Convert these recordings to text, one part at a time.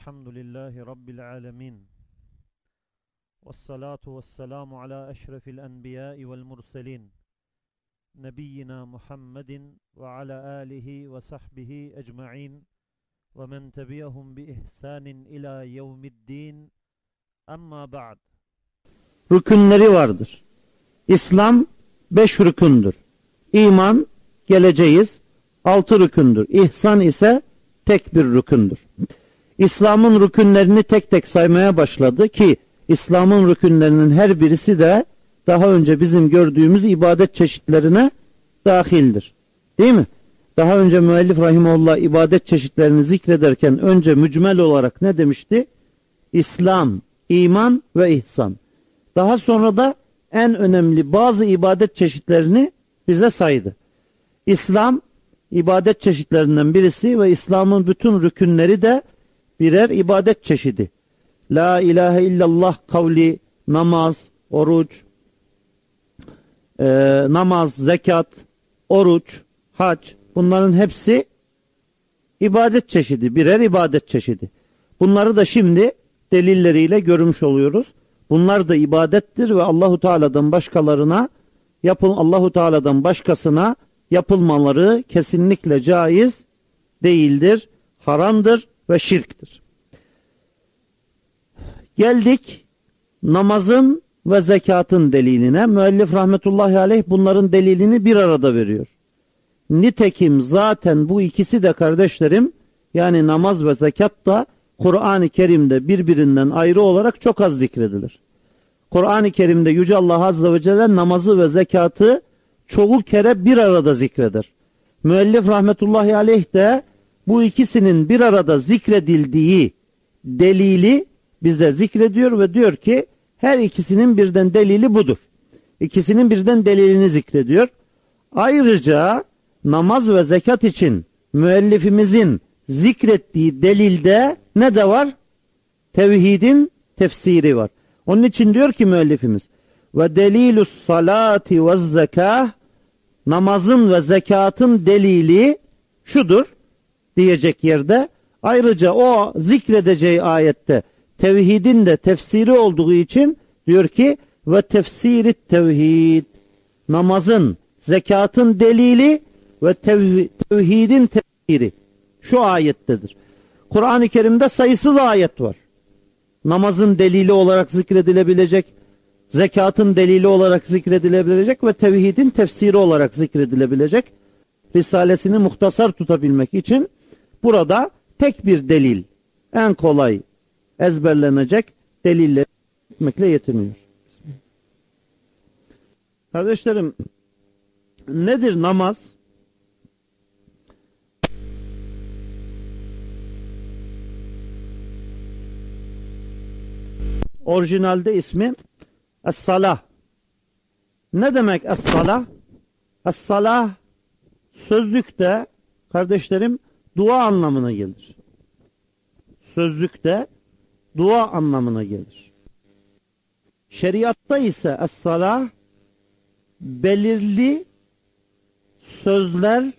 Elhamdülillahi Rabbil alemin. Vessalatu vesselamu ala eşrefil enbiyai vel murselin. Nebiyyina Muhammedin ve ala alihi ve sahbihi ecma'in. Ve men tebiyahum bi ihsanin ila yevmiddin. Amma ba'd. Rükünleri vardır. İslam beş rükündür. İman, geleceğiz, altı rükündür. İhsan ise tek bir rükündür. İslam'ın rükünlerini tek tek saymaya başladı ki İslam'ın rükünlerinin her birisi de daha önce bizim gördüğümüz ibadet çeşitlerine dahildir. Değil mi? Daha önce müellif rahimullah ibadet çeşitlerini zikrederken önce mücmel olarak ne demişti? İslam, iman ve ihsan. Daha sonra da en önemli bazı ibadet çeşitlerini bize saydı. İslam ibadet çeşitlerinden birisi ve İslam'ın bütün rükünleri de birer ibadet çeşidi. La ilahe illallah kavli, namaz, oruç, e, namaz, zekat, oruç, hac bunların hepsi ibadet çeşidi, birer ibadet çeşidi. Bunları da şimdi delilleriyle görmüş oluyoruz. Bunlar da ibadettir ve Allahu Teala'dan başkalarına yapıl Allahu Teala'dan başkasına yapılmaları kesinlikle caiz değildir, haramdır ve şirktir. Geldik namazın ve zekatın deliline. Müellif rahmetullahi aleyh bunların delilini bir arada veriyor. Nitekim zaten bu ikisi de kardeşlerim yani namaz ve zekat da Kur'an-ı Kerim'de birbirinden ayrı olarak çok az zikredilir. Kur'an-ı Kerim'de Yüce Allah Azze ve Celle namazı ve zekatı çoğu kere bir arada zikreder. Müellif rahmetullahi aleyh de bu ikisinin bir arada zikredildiği delili bize zikrediyor ve diyor ki her ikisinin birden delili budur. İkisinin birden delilini zikrediyor. Ayrıca namaz ve zekat için müellifimizin zikrettiği delilde ne de var? Tevhidin tefsiri var. Onun için diyor ki müellifimiz ve delilus salati ve zekah namazın ve zekatın delili şudur diyecek yerde ayrıca o zikredeceği ayette tevhidin de tefsiri olduğu için diyor ki ve tefsiri tevhid namazın zekatın delili ve tevhidin tefsiri şu ayettedir. Kur'an-ı Kerim'de sayısız ayet var. Namazın delili olarak zikredilebilecek, zekatın delili olarak zikredilebilecek ve tevhidin tefsiri olarak zikredilebilecek. Risalesini muhtasar tutabilmek için burada tek bir delil, en kolay ezberlenecek delille etmekle yetiniyor. Kardeşlerim, nedir namaz? Orijinalde ismi Es-Salah. Ne demek Es-Salah? Es-Salah sözlükte kardeşlerim dua anlamına gelir. Sözlükte dua anlamına gelir. Şeriatta ise Es-Salah belirli sözler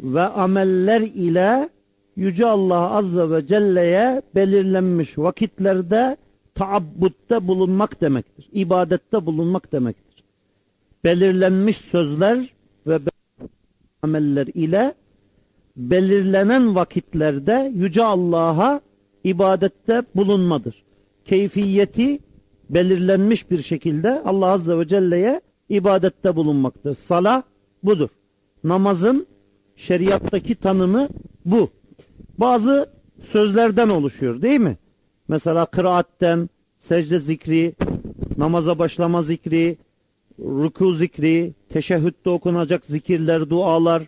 ve ameller ile Yüce Allah Azze ve Celle'ye belirlenmiş vakitlerde taabbutta bulunmak demektir. İbadette bulunmak demektir. Belirlenmiş sözler ve ameller ile belirlenen vakitlerde Yüce Allah'a ibadette bulunmadır. Keyfiyeti belirlenmiş bir şekilde Allah Azze ve Celle'ye ibadette bulunmaktır. Salah budur. Namazın şeriattaki tanımı bu. Bazı sözlerden oluşuyor değil mi? Mesela kıraatten, secde zikri, namaza başlama zikri, ruku zikri, teşehhütte okunacak zikirler, dualar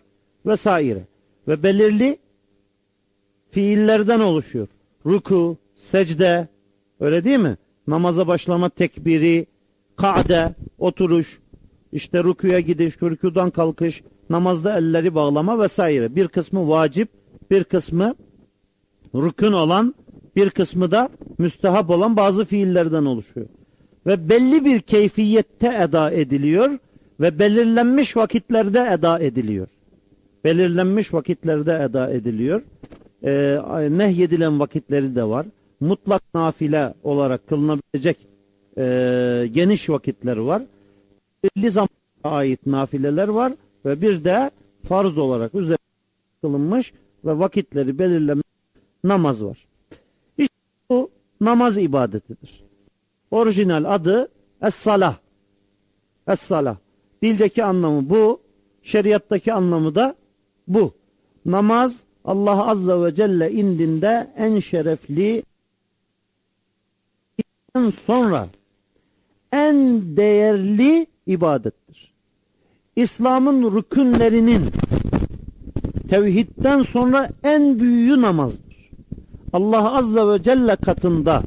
vesaire. Ve belirli fiillerden oluşuyor. Ruku, secde, öyle değil mi? Namaza başlama tekbiri, ka'de, oturuş, işte rukuya gidiş, rükudan kalkış, namazda elleri bağlama vesaire. Bir kısmı vacip, bir kısmı rükün olan bir kısmı da müstehap olan bazı fiillerden oluşuyor. Ve belli bir keyfiyette eda ediliyor ve belirlenmiş vakitlerde eda ediliyor. Belirlenmiş vakitlerde eda ediliyor. e, nehyedilen vakitleri de var. Mutlak nafile olarak kılınabilecek e, geniş vakitler var. Belli zamana ait nafileler var ve bir de farz olarak üzerine kılınmış ve vakitleri belirlenmiş namaz var. İşte bu namaz ibadetidir. Orijinal adı Es-Salah. Es-Salah. Dildeki anlamı bu, şeriattaki anlamı da bu. Namaz Allah Azze ve Celle indinde en şerefli sonra en değerli ibadettir. İslam'ın rükünlerinin tevhidden sonra en büyüğü namazdır. Allah Azze ve Celle katında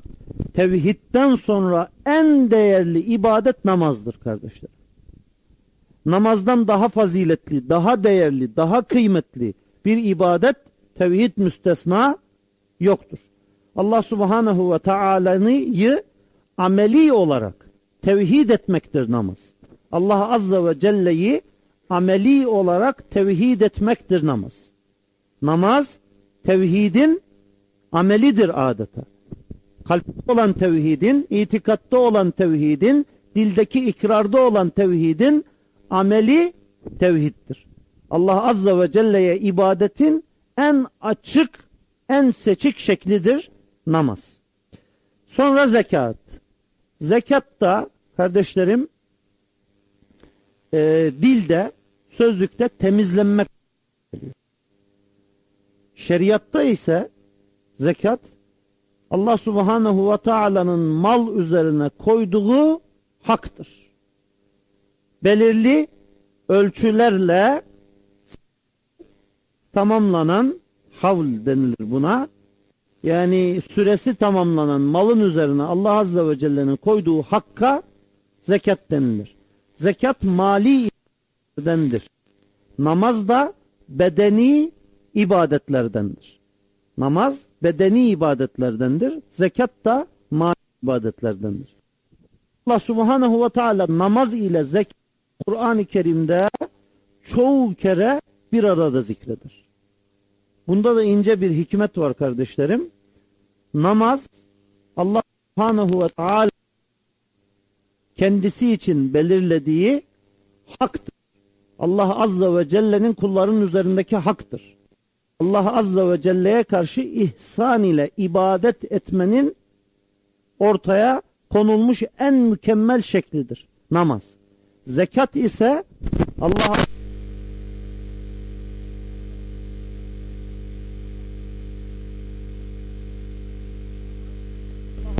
tevhidden sonra en değerli ibadet namazdır kardeşler. Namazdan daha faziletli, daha değerli, daha kıymetli bir ibadet tevhid müstesna yoktur. Allah Subhanahu ve Taala'yı ameli olarak tevhid etmektir namaz. Allah Azze ve Celle'yi ameli olarak tevhid etmektir namaz. Namaz tevhidin amelidir adeta. Kalpte olan tevhidin, itikatta olan tevhidin, dildeki ikrarda olan tevhidin ameli tevhiddir. Allah Azze ve Celle'ye ibadetin en açık, en seçik şeklidir namaz. Sonra zekat. Zekat da kardeşlerim e, dilde, sözlükte temizlenmek Şeriatta ise zekat Allah Subhanahu ve Taala'nın mal üzerine koyduğu haktır. Belirli ölçülerle tamamlanan havl denilir buna. Yani süresi tamamlanan malın üzerine Allah Azze ve Celle'nin koyduğu hakka zekat denilir. Zekat mali ibadetlerindendir. Namaz da bedeni ibadetlerdendir. Namaz bedeni ibadetlerdendir. Zekat da mali ibadetlerdendir. Allah Subhanahu ve Teala namaz ile zekat Kur'an-ı Kerim'de çoğu kere bir arada zikreder. Bunda da ince bir hikmet var kardeşlerim. Namaz Allah Subhanahu ve Teala kendisi için belirlediği haktır. Allah Azze ve Celle'nin kulların üzerindeki haktır. Allah Azze ve Celle'ye karşı ihsan ile ibadet etmenin ortaya konulmuş en mükemmel şeklidir. Namaz. Zekat ise Allah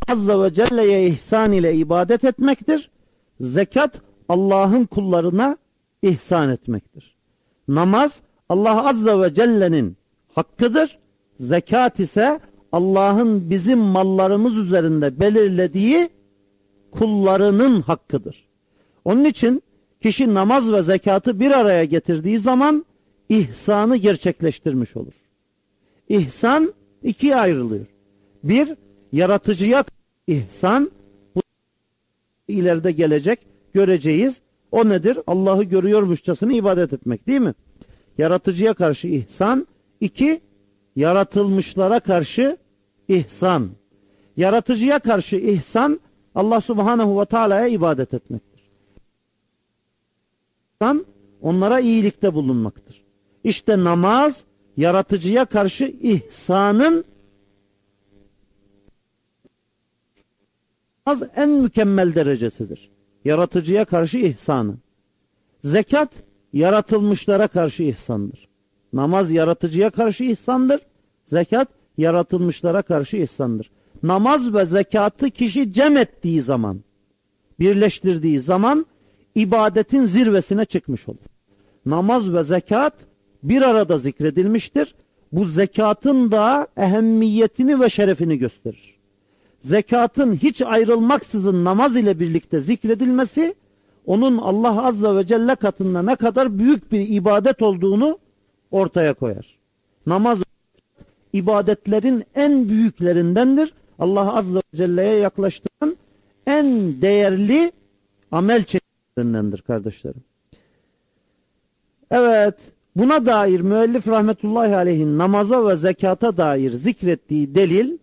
Azze ve Celle'ye ihsan ile ibadet etmektir. Zekat Allah'ın kullarına ihsan etmektir. Namaz Allah Azze ve Celle'nin hakkıdır. Zekat ise Allah'ın bizim mallarımız üzerinde belirlediği kullarının hakkıdır. Onun için kişi namaz ve zekatı bir araya getirdiği zaman ihsanı gerçekleştirmiş olur. İhsan ikiye ayrılıyor. Bir, yaratıcıya ihsan, bu ileride gelecek, göreceğiz. O nedir? Allah'ı görüyormuşçasına ibadet etmek değil mi? Yaratıcıya karşı ihsan. iki yaratılmışlara karşı ihsan. Yaratıcıya karşı ihsan, Allah subhanahu ve teala'ya ibadet etmektir. İhsan, onlara iyilikte bulunmaktır. İşte namaz, yaratıcıya karşı ihsanın namaz en mükemmel derecesidir. Yaratıcıya karşı ihsanı. Zekat yaratılmışlara karşı ihsandır. Namaz yaratıcıya karşı ihsandır. Zekat yaratılmışlara karşı ihsandır. Namaz ve zekatı kişi cem ettiği zaman, birleştirdiği zaman ibadetin zirvesine çıkmış olur. Namaz ve zekat bir arada zikredilmiştir. Bu zekatın da ehemmiyetini ve şerefini gösterir zekatın hiç ayrılmaksızın namaz ile birlikte zikredilmesi onun Allah Azze ve Celle katında ne kadar büyük bir ibadet olduğunu ortaya koyar. Namaz ibadetlerin en büyüklerindendir. Allah Azze ve Celle'ye yaklaştıran en değerli amel çeşitlerindendir kardeşlerim. Evet Buna dair müellif rahmetullahi aleyhin namaza ve zekata dair zikrettiği delil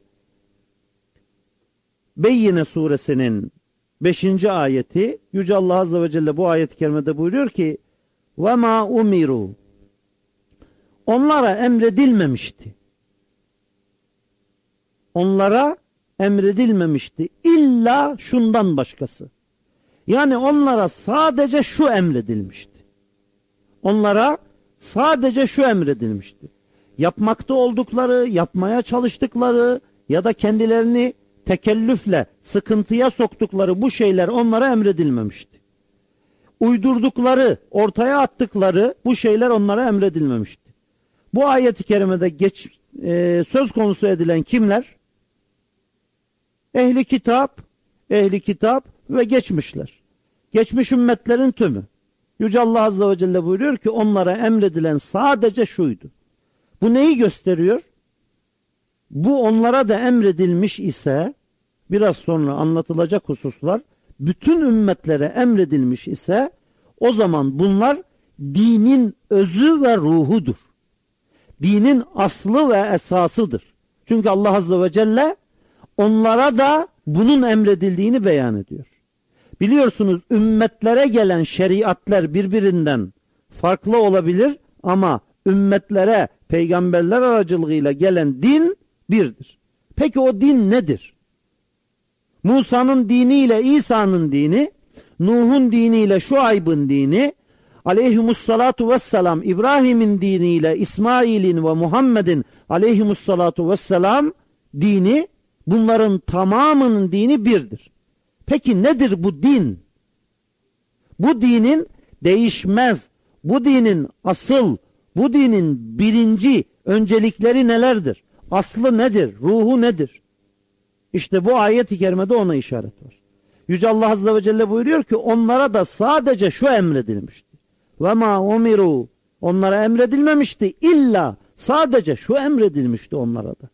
Beyyine suresinin 5. ayeti Yüce Allah Azze ve Celle bu ayet-i kerimede buyuruyor ki وَمَا umiru Onlara emredilmemişti. Onlara emredilmemişti. İlla şundan başkası. Yani onlara sadece şu emredilmişti. Onlara sadece şu emredilmişti. Yapmakta oldukları, yapmaya çalıştıkları ya da kendilerini tekellüfle sıkıntıya soktukları bu şeyler onlara emredilmemişti. Uydurdukları, ortaya attıkları bu şeyler onlara emredilmemişti. Bu ayeti kerimede geç, e, söz konusu edilen kimler? Ehli kitap, ehli kitap ve geçmişler. Geçmiş ümmetlerin tümü. Yüce Allah Azze ve Celle buyuruyor ki onlara emredilen sadece şuydu. Bu neyi gösteriyor? Bu onlara da emredilmiş ise biraz sonra anlatılacak hususlar bütün ümmetlere emredilmiş ise o zaman bunlar dinin özü ve ruhudur. Dinin aslı ve esasıdır. Çünkü Allah Azze ve Celle onlara da bunun emredildiğini beyan ediyor. Biliyorsunuz ümmetlere gelen şeriatler birbirinden farklı olabilir ama ümmetlere peygamberler aracılığıyla gelen din birdir. Peki o din nedir? Musa'nın diniyle İsa'nın dini, Nuh'un diniyle Şuayb'ın dini, aleyhimussalatu vesselam İbrahim'in diniyle İsmail'in ve Muhammed'in aleyhimussalatu vesselam dini bunların tamamının dini birdir. Peki nedir bu din? Bu dinin değişmez, bu dinin asıl, bu dinin birinci öncelikleri nelerdir? Aslı nedir? Ruhu nedir? İşte bu ayet-i kerimede ona işaret var. Yüce Allah Azze ve Celle buyuruyor ki onlara da sadece şu emredilmişti. Ve ma onlara emredilmemişti illa sadece şu emredilmişti onlara da.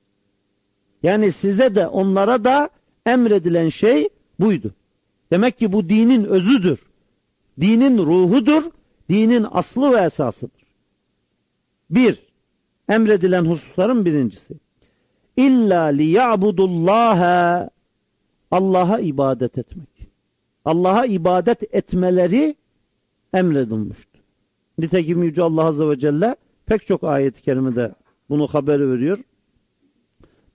Yani size de onlara da emredilen şey buydu. Demek ki bu dinin özüdür. Dinin ruhudur. Dinin aslı ve esasıdır. Bir, emredilen hususların birincisi. İlla liya'budullaha Allah'a ibadet etmek. Allah'a ibadet etmeleri emredilmiştir. Nitekim Yüce Allah Azze ve Celle pek çok ayet-i kerimede bunu haber veriyor.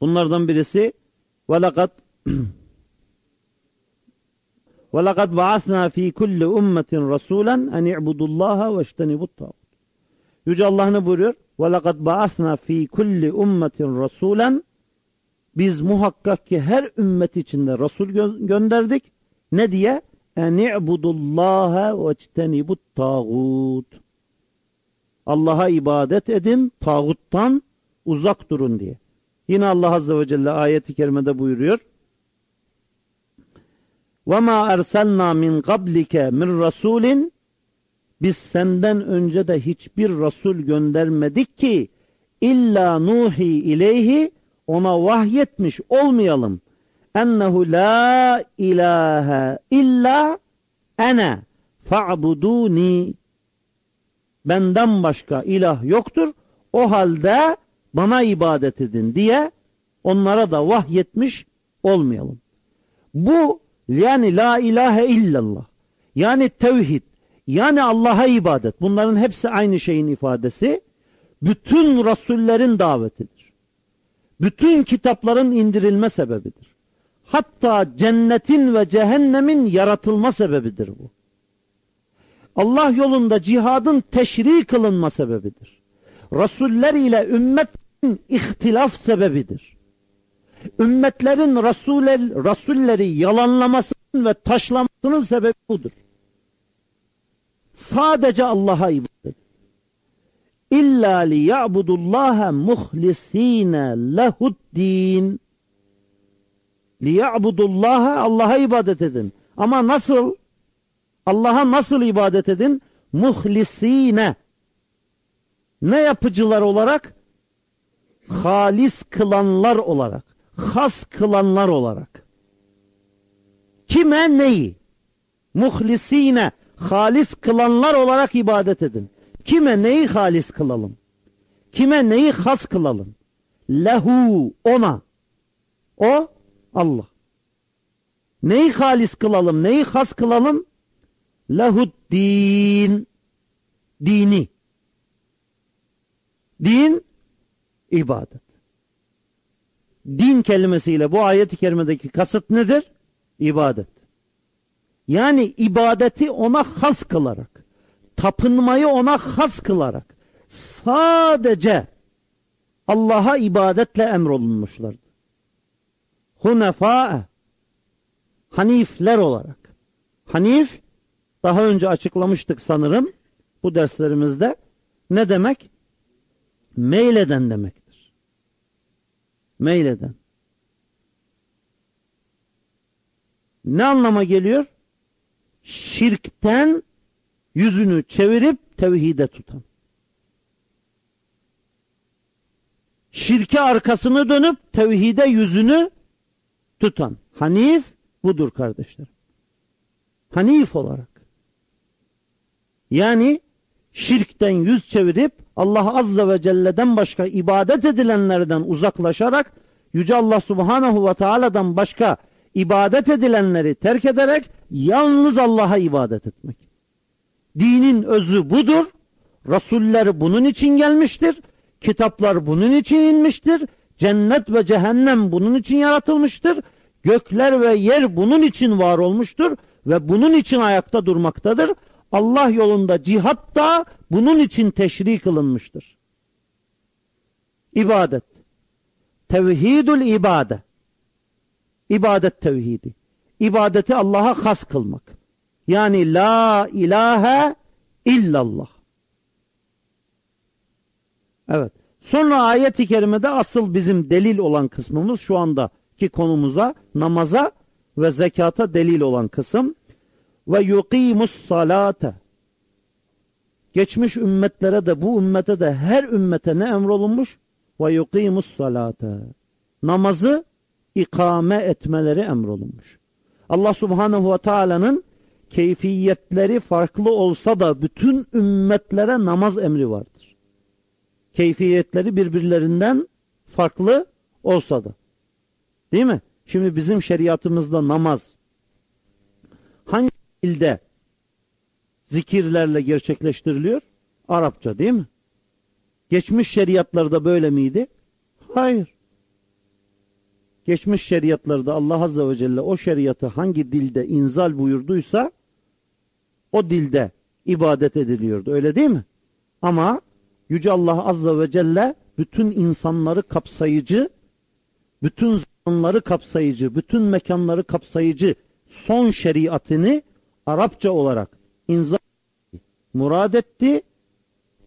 Bunlardan birisi وَلَقَدْ وَلَقَدْ بَعَثْنَا ف۪ي كُلِّ اُمَّةٍ رَسُولًا اَنْ اِعْبُدُوا اللّٰهَ وَاجْتَنِبُوا الطَّاغُوتِ Yüce Allah ne buyuruyor? وَلَقَدْ بَعَثْنَا ف۪ي كُلِّ اُمَّةٍ رَسُولًا Biz muhakkak ki her ümmet içinde Resul gö gönderdik. Ne diye? اَنْ اِعْبُدُوا اللّٰهَ وَاجْتَنِبُوا الطَّاغُوتِ Allah'a ibadet edin, tağuttan uzak durun diye. Yine Allah Azze ve Celle ayeti kerimede buyuruyor. وَمَا اَرْسَلْنَا مِنْ قَبْلِكَ مِنْ رَسُولٍ Biz senden önce de hiçbir Resul göndermedik ki illa nuhi ileyhi ona vahyetmiş olmayalım. Ennehu la ilahe illa ene fa'buduni benden başka ilah yoktur. O halde bana ibadet edin diye onlara da vahyetmiş olmayalım. Bu yani la ilahe illallah yani tevhid yani Allah'a ibadet bunların hepsi aynı şeyin ifadesi bütün rasullerin davetidir. Bütün kitapların indirilme sebebidir. Hatta cennetin ve cehennemin yaratılma sebebidir bu. Allah yolunda cihadın teşri kılınma sebebidir. Rasuller ile ümmetin ihtilaf sebebidir. Ümmetlerin Rasuller, Rasulleri yalanlamasının ve taşlamasının sebebi budur. Sadece Allah'a ibadet. İlla liya'budullaha muhlisine lehuddin. Liya'budullaha Allah'a ibadet edin. Ama nasıl? Allah'a nasıl ibadet edin? Muhlisine. Ne yapıcılar olarak? Halis kılanlar olarak. Has kılanlar olarak. Kime neyi? Muhlisine. Halis kılanlar olarak ibadet edin. Kime neyi halis kılalım? Kime neyi has kılalım? Lehu ona. O Allah. Neyi halis kılalım? Neyi has kılalım? Lehud din. Dini. Din ibadet. Din kelimesiyle bu ayet-i kerimedeki kasıt nedir? İbadet. Yani ibadeti ona has kılarak, tapınmayı ona has kılarak, sadece Allah'a ibadetle emrolunmuşlardı. Hunefa Hanifler olarak. Hanif, daha önce açıklamıştık sanırım bu derslerimizde. Ne demek? Meyleden demektir. Meyleden. Ne anlama geliyor? Şirkten yüzünü çevirip tevhide tutan. Şirke arkasını dönüp tevhide yüzünü tutan. Hanif budur kardeşlerim. Hanif olarak. Yani şirkten yüz çevirip Allah Azze ve Celle'den başka ibadet edilenlerden uzaklaşarak Yüce Allah Subhanahu ve Teala'dan başka ibadet edilenleri terk ederek yalnız Allah'a ibadet etmek. Dinin özü budur. Rasuller bunun için gelmiştir. Kitaplar bunun için inmiştir. Cennet ve cehennem bunun için yaratılmıştır. Gökler ve yer bunun için var olmuştur ve bunun için ayakta durmaktadır. Allah yolunda cihat da bunun için teşri kılınmıştır. İbadet. Tevhidul ibade. İbadet tevhidi. İbadeti Allah'a has kılmak. Yani la ilahe illallah. Evet. Sonra ayet-i kerimede asıl bizim delil olan kısmımız şu andaki konumuza, namaza ve zekata delil olan kısım. Ve yuqimus salate. Geçmiş ümmetlere de bu ümmete de her ümmete ne emrolunmuş? Ve yuqimus salate. Namazı ikame etmeleri emrolunmuş. Allah subhanehu ve teala'nın keyfiyetleri farklı olsa da bütün ümmetlere namaz emri vardır. Keyfiyetleri birbirlerinden farklı olsa da. Değil mi? Şimdi bizim şeriatımızda namaz hangi dilde zikirlerle gerçekleştiriliyor? Arapça değil mi? Geçmiş şeriatlarda böyle miydi? Hayır. Geçmiş şeriatlarda Allah Azze ve Celle o şeriatı hangi dilde inzal buyurduysa o dilde ibadet ediliyordu. Öyle değil mi? Ama Yüce Allah Azze ve Celle bütün insanları kapsayıcı, bütün zamanları kapsayıcı, bütün mekanları kapsayıcı son şeriatını Arapça olarak inzal murad etti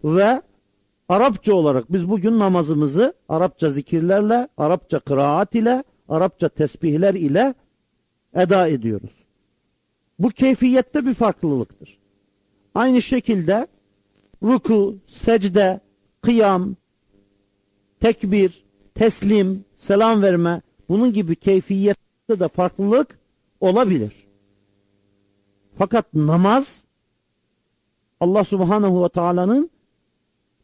ve Arapça olarak biz bugün namazımızı Arapça zikirlerle, Arapça kıraat ile, Arapça tesbihler ile eda ediyoruz. Bu keyfiyette bir farklılıktır. Aynı şekilde ruku, secde, kıyam, tekbir, teslim, selam verme bunun gibi keyfiyette de farklılık olabilir. Fakat namaz Allah Subhanahu ve Taala'nın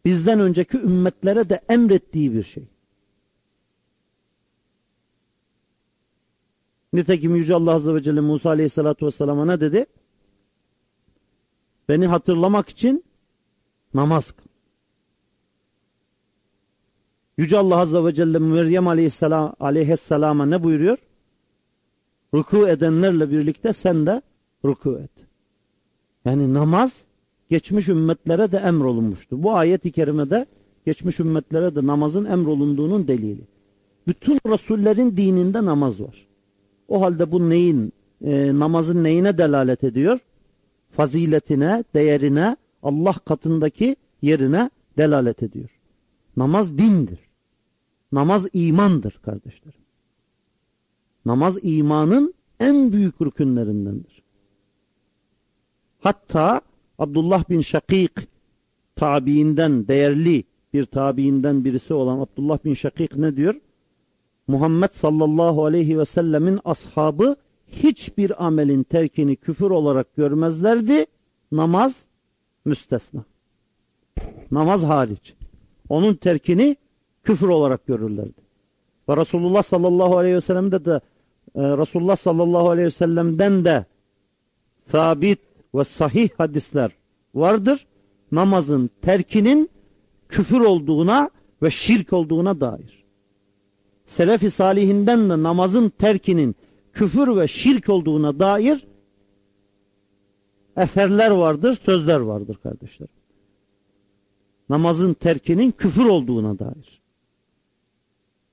bizden önceki ümmetlere de emrettiği bir şey. Nitekim Yüce Allah Azze ve Celle Musa Aleyhisselatü Vesselam'a ne dedi? Beni hatırlamak için namaz kıl. Yüce Allah Azze ve Celle Meryem Aleyhisselam, Aleyhisselam'a ne buyuruyor? Ruku edenlerle birlikte sen de ruku et. Yani namaz geçmiş ümmetlere de emrolunmuştu. Bu ayet-i kerimede geçmiş ümmetlere de namazın emrolunduğunun delili. Bütün Resullerin dininde namaz var. O halde bu neyin, e, namazın neyine delalet ediyor? Faziletine, değerine, Allah katındaki yerine delalet ediyor. Namaz dindir. Namaz imandır kardeşlerim. Namaz imanın en büyük rükünlerindendir. Hatta Abdullah bin Şakik tabiinden değerli bir tabiinden birisi olan Abdullah bin Şakik ne diyor? Muhammed sallallahu aleyhi ve sellemin ashabı hiçbir amelin terkini küfür olarak görmezlerdi. Namaz müstesna. Namaz hariç. Onun terkini küfür olarak görürlerdi. Ve Resulullah sallallahu aleyhi ve sellem'de de e, Resulullah sallallahu aleyhi ve sellem'den de sabit ve sahih hadisler vardır. Namazın terkinin küfür olduğuna ve şirk olduğuna dair. Selefi salihinden de namazın terkinin küfür ve şirk olduğuna dair eserler vardır, sözler vardır kardeşlerim. Namazın terkinin küfür olduğuna dair.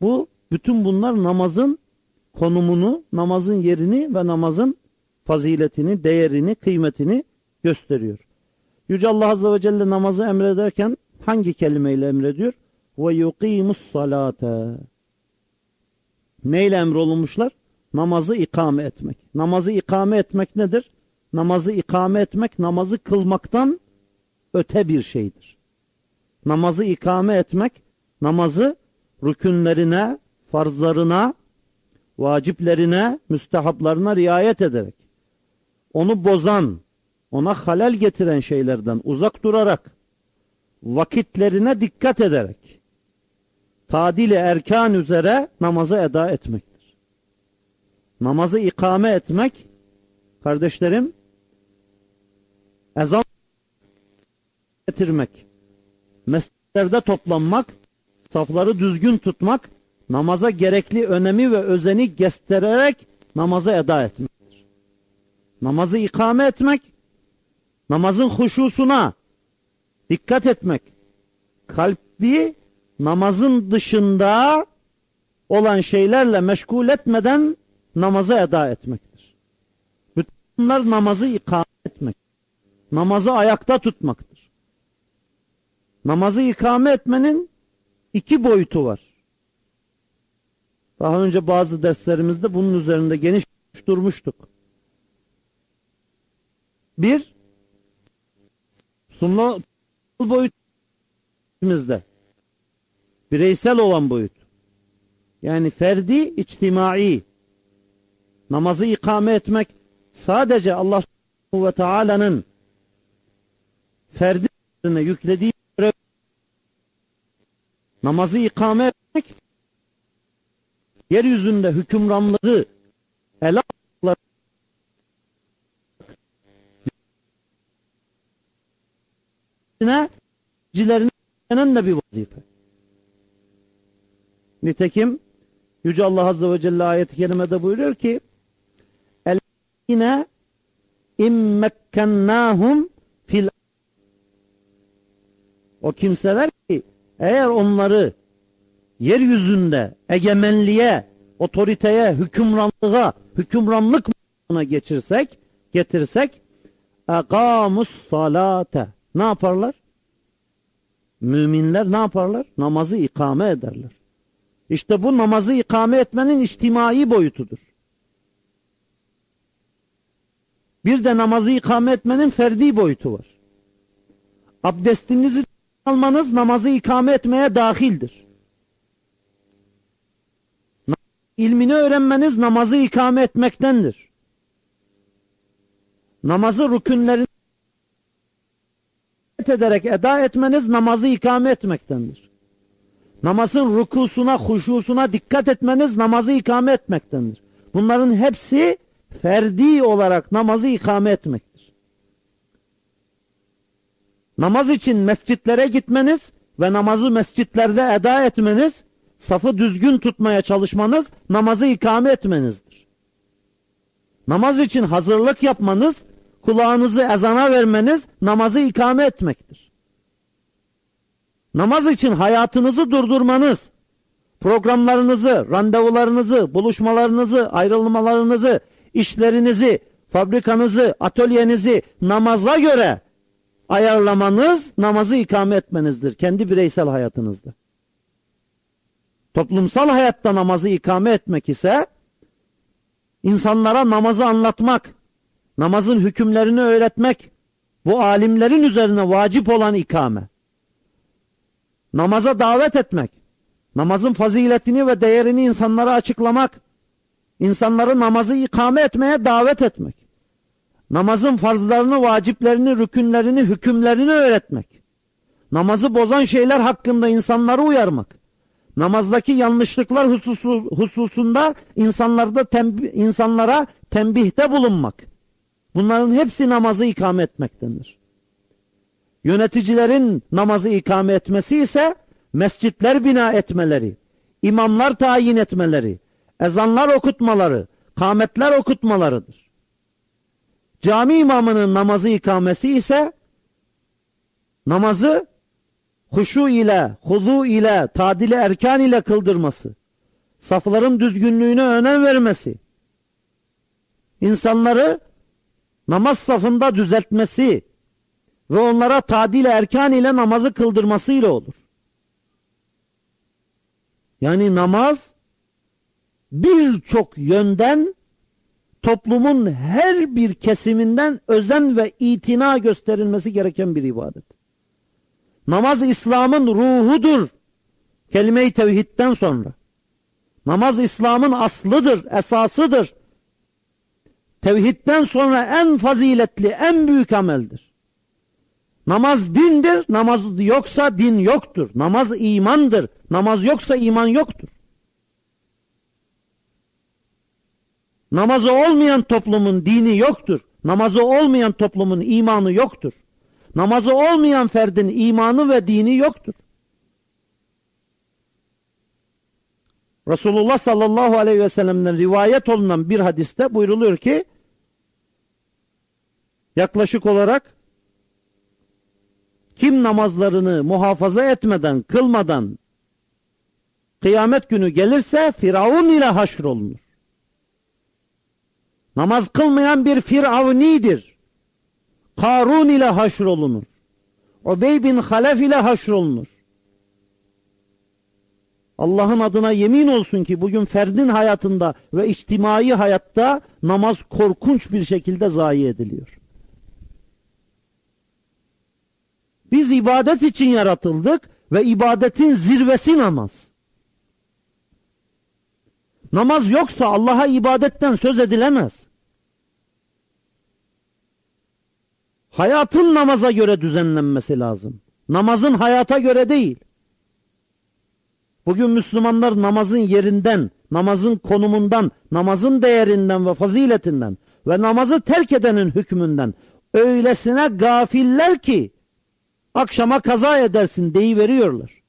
Bu bütün bunlar namazın konumunu, namazın yerini ve namazın faziletini, değerini, kıymetini gösteriyor. Yüce Allah Azze ve Celle namazı emrederken hangi kelimeyle emrediyor? Ve yuqimus salate. Neyle emrolunmuşlar? Namazı ikame etmek. Namazı ikame etmek nedir? Namazı ikame etmek, namazı kılmaktan öte bir şeydir. Namazı ikame etmek, namazı rükünlerine, farzlarına, vaciplerine, müstehaplarına riayet ederek, onu bozan, ona halel getiren şeylerden uzak durarak, vakitlerine dikkat ederek, tadili erkan üzere namazı eda etmektir. Namazı ikame etmek, kardeşlerim, ezan getirmek, mescitlerde toplanmak, safları düzgün tutmak, namaza gerekli önemi ve özeni göstererek namazı eda etmektir. Namazı ikame etmek, namazın huşusuna dikkat etmek, kalbi namazın dışında olan şeylerle meşgul etmeden namazı eda etmektir. Bütün bunlar namazı ikame etmek, namazı ayakta tutmaktır. Namazı ikame etmenin iki boyutu var. Daha önce bazı derslerimizde bunun üzerinde geniş durmuştuk. Bir, sunma boyutumuzda bireysel olan boyut. Yani ferdi, içtimai. Namazı ikame etmek sadece Allah ve teala'nın ferdi yüklediği görev. Namazı ikame etmek yeryüzünde hükümranlığı ele cilerinin de bir vazife. Nitekim Yüce Allah Azze ve Celle ayet-i kerimede buyuruyor ki اَلَّذِينَ اِمَّكَّنَّاهُمْ fil O kimseler ki eğer onları yeryüzünde egemenliğe, otoriteye, hükümranlığa, hükümranlık mağına geçirsek, getirsek ekamus salate. ne yaparlar? Müminler ne yaparlar? Namazı ikame ederler. İşte bu namazı ikame etmenin içtimai boyutudur. Bir de namazı ikame etmenin ferdi boyutu var. Abdestinizi almanız namazı ikame etmeye dahildir. ilmini öğrenmeniz namazı ikame etmektendir. Namazı rükünlerini ederek eda etmeniz namazı ikame etmektendir. Namazın rukusuna, huşusuna dikkat etmeniz namazı ikame etmektendir. Bunların hepsi ferdi olarak namazı ikame etmektir. Namaz için mescitlere gitmeniz ve namazı mescitlerde eda etmeniz safı düzgün tutmaya çalışmanız namazı ikame etmenizdir. Namaz için hazırlık yapmanız, kulağınızı ezana vermeniz namazı ikame etmektir. Namaz için hayatınızı durdurmanız, programlarınızı, randevularınızı, buluşmalarınızı, ayrılmalarınızı, işlerinizi, fabrikanızı, atölyenizi namaza göre ayarlamanız namazı ikame etmenizdir. Kendi bireysel hayatınızda. Toplumsal hayatta namazı ikame etmek ise insanlara namazı anlatmak, namazın hükümlerini öğretmek, bu alimlerin üzerine vacip olan ikame. Namaza davet etmek, namazın faziletini ve değerini insanlara açıklamak, insanları namazı ikame etmeye davet etmek, namazın farzlarını, vaciplerini, rükünlerini, hükümlerini öğretmek, namazı bozan şeyler hakkında insanları uyarmak, namazdaki yanlışlıklar hususu, hususunda insanlarda tembi, insanlara tembihte bulunmak. Bunların hepsi namazı ikame etmektendir. Yöneticilerin namazı ikame etmesi ise mescitler bina etmeleri, imamlar tayin etmeleri, ezanlar okutmaları, kametler okutmalarıdır. Cami imamının namazı ikamesi ise namazı huşu ile, hudu ile, tadili erkan ile kıldırması, safların düzgünlüğüne önem vermesi, insanları namaz safında düzeltmesi ve onlara tadil erkan ile namazı kıldırmasıyla olur. Yani namaz birçok yönden toplumun her bir kesiminden özen ve itina gösterilmesi gereken bir ibadet. Namaz İslam'ın ruhudur. Kelime-i tevhidden sonra. Namaz İslam'ın aslıdır, esasıdır. Tevhidden sonra en faziletli, en büyük ameldir. Namaz dindir, namaz yoksa din yoktur. Namaz imandır, namaz yoksa iman yoktur. Namazı olmayan toplumun dini yoktur. Namazı olmayan toplumun imanı yoktur. Namazı olmayan ferdin imanı ve dini yoktur. Resulullah sallallahu aleyhi ve sellem'den rivayet olunan bir hadiste buyruluyor ki yaklaşık olarak kim namazlarını muhafaza etmeden, kılmadan kıyamet günü gelirse Firavun ile haşrolunur. Namaz kılmayan bir firavnidir. Karun ile haşrolunur. Ubey bin Halef ile haşrolunur. Allah'ın adına yemin olsun ki bugün ferdin hayatında ve içtimai hayatta namaz korkunç bir şekilde zayi ediliyor. Biz ibadet için yaratıldık ve ibadetin zirvesi namaz. Namaz yoksa Allah'a ibadetten söz edilemez. Hayatın namaza göre düzenlenmesi lazım. Namazın hayata göre değil. Bugün Müslümanlar namazın yerinden, namazın konumundan, namazın değerinden ve faziletinden ve namazı terk edenin hükmünden öylesine gafiller ki akşama kaza edersin deyiveriyorlar.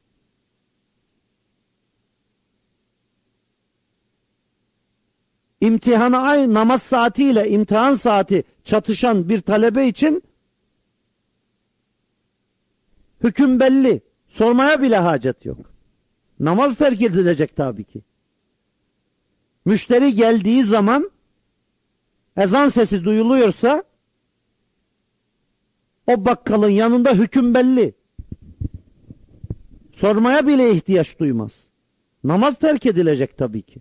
İmtihana ay namaz saatiyle imtihan saati çatışan bir talebe için hüküm belli. Sormaya bile hacet yok. Namaz terk edilecek tabii ki. Müşteri geldiği zaman ezan sesi duyuluyorsa o bakkalın yanında hüküm belli. Sormaya bile ihtiyaç duymaz. Namaz terk edilecek tabii ki.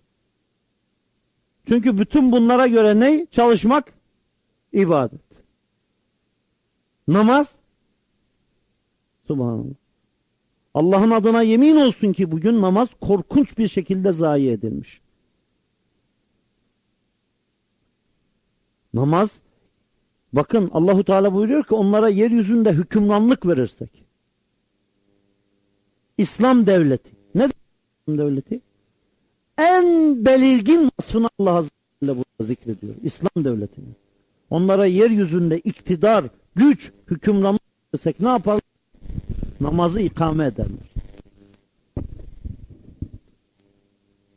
Çünkü bütün bunlara göre ne? Çalışmak ibadet. Namaz Subhanallah. Allah'ın adına yemin olsun ki bugün namaz korkunç bir şekilde zayi edilmiş. Namaz bakın Allahu Teala buyuruyor ki onlara yeryüzünde hükümranlık verirsek. İslam devleti. Ne İslam devleti? En belirgin vasfını Allah Azze ve Celle burada zikrediyor. İslam devletini. Onlara yeryüzünde iktidar, güç, hükümranlık verirsek ne yapar? Namazı ikame ederler.